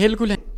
Helgoland.